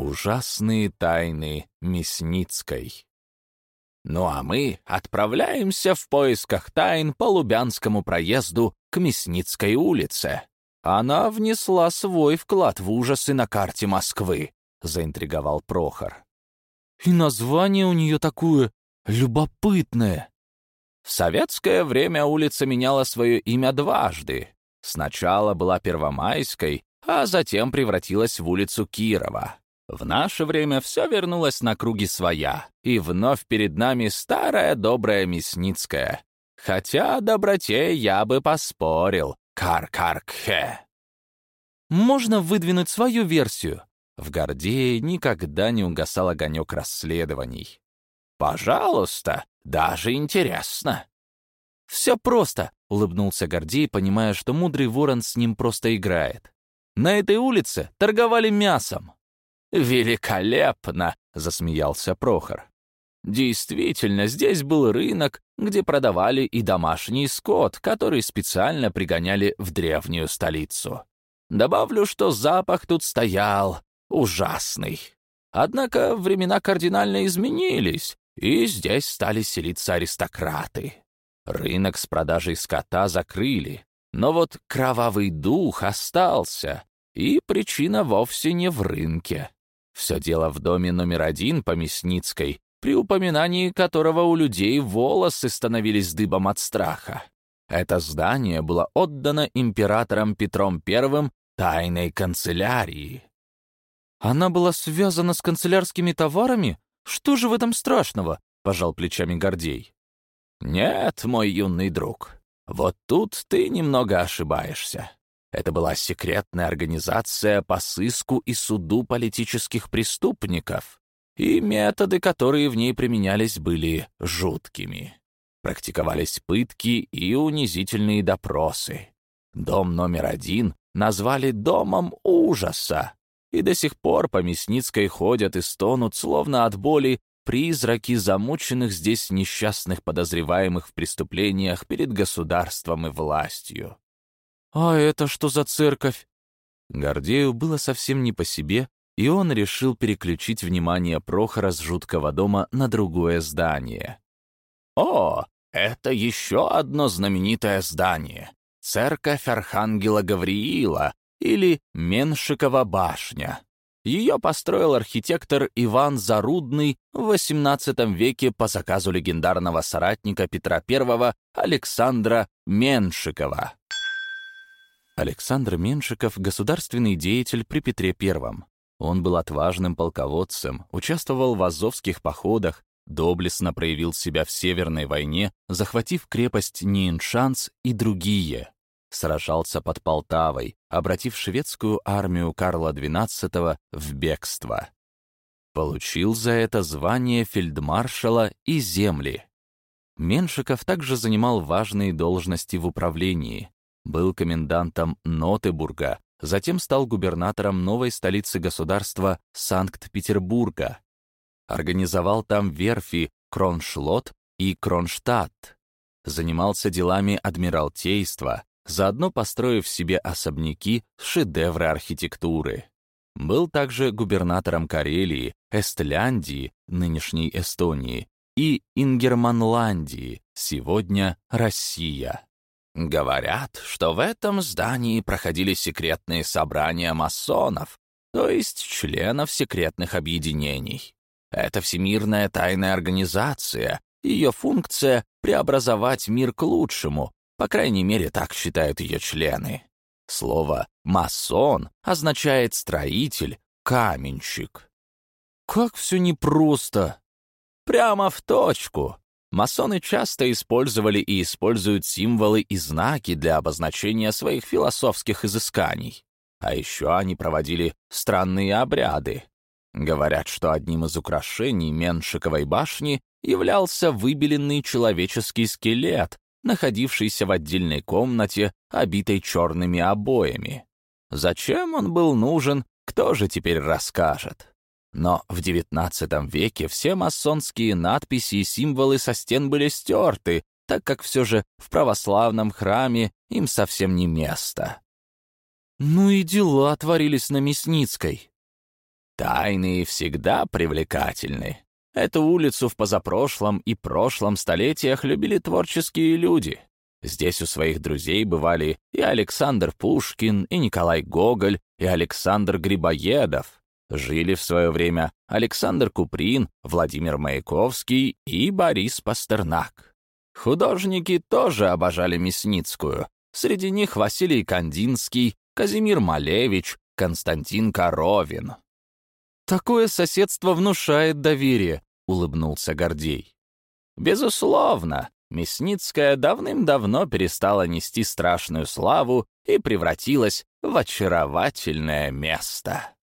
Ужасные тайны Мясницкой. Ну а мы отправляемся в поисках тайн по Лубянскому проезду к Мясницкой улице. Она внесла свой вклад в ужасы на карте Москвы, заинтриговал Прохор. И название у нее такое любопытное. В советское время улица меняла свое имя дважды. Сначала была Первомайской, а затем превратилась в улицу Кирова. В наше время все вернулось на круги своя, и вновь перед нами старая добрая Мясницкая. Хотя о доброте я бы поспорил. Кар-кар-кхе. Можно выдвинуть свою версию? В Гордее никогда не угасал огонек расследований. «Пожалуйста, даже интересно». «Все просто», — улыбнулся Гордей, понимая, что мудрый ворон с ним просто играет. «На этой улице торговали мясом». «Великолепно!» — засмеялся Прохор. Действительно, здесь был рынок, где продавали и домашний скот, который специально пригоняли в древнюю столицу. Добавлю, что запах тут стоял ужасный. Однако времена кардинально изменились, и здесь стали селиться аристократы. Рынок с продажей скота закрыли, но вот кровавый дух остался, и причина вовсе не в рынке. Все дело в доме номер один по Мясницкой, при упоминании которого у людей волосы становились дыбом от страха. Это здание было отдано императором Петром I тайной канцелярии. «Она была связана с канцелярскими товарами? Что же в этом страшного?» — пожал плечами Гордей. «Нет, мой юный друг, вот тут ты немного ошибаешься. Это была секретная организация по сыску и суду политических преступников, и методы, которые в ней применялись, были жуткими. Практиковались пытки и унизительные допросы. Дом номер один назвали «домом ужаса», и до сих пор по Мясницкой ходят и стонут, словно от боли, призраки замученных здесь несчастных подозреваемых в преступлениях перед государством и властью. «А это что за церковь?» Гордею было совсем не по себе, и он решил переключить внимание Прохора с жуткого дома на другое здание. «О, это еще одно знаменитое здание. Церковь Архангела Гавриила или Меншикова башня. Ее построил архитектор Иван Зарудный в XVIII веке по заказу легендарного соратника Петра I Александра Меншикова. Александр Меншиков — государственный деятель при Петре I. Он был отважным полководцем, участвовал в азовских походах, доблестно проявил себя в Северной войне, захватив крепость Ниеншанс и другие. Сражался под Полтавой, обратив шведскую армию Карла XII в бегство. Получил за это звание фельдмаршала и земли. Меншиков также занимал важные должности в управлении, был комендантом Нотебурга, затем стал губернатором новой столицы государства Санкт-Петербурга. Организовал там верфи Кроншлот и Кронштадт. Занимался делами адмиралтейства, заодно построив себе особняки шедевры архитектуры. Был также губернатором Карелии, Эстляндии, нынешней Эстонии, и Ингерманландии, сегодня Россия. Говорят, что в этом здании проходили секретные собрания масонов, то есть членов секретных объединений. Это всемирная тайная организация, ее функция — преобразовать мир к лучшему, по крайней мере, так считают ее члены. Слово «масон» означает «строитель», «каменщик». Как все непросто! Прямо в точку. Масоны часто использовали и используют символы и знаки для обозначения своих философских изысканий. А еще они проводили странные обряды. Говорят, что одним из украшений Меншиковой башни являлся выбеленный человеческий скелет, находившийся в отдельной комнате, обитой черными обоями. Зачем он был нужен, кто же теперь расскажет? Но в XIX веке все масонские надписи и символы со стен были стерты, так как все же в православном храме им совсем не место. Ну и дела творились на Мясницкой. Тайные всегда привлекательны. Эту улицу в позапрошлом и прошлом столетиях любили творческие люди. Здесь у своих друзей бывали и Александр Пушкин, и Николай Гоголь, и Александр Грибоедов. Жили в свое время Александр Куприн, Владимир Маяковский и Борис Пастернак. Художники тоже обожали Мясницкую. Среди них Василий Кандинский, Казимир Малевич, Константин Коровин. «Такое соседство внушает доверие», — улыбнулся Гордей. «Безусловно, Мясницкая давным-давно перестала нести страшную славу и превратилась в очаровательное место».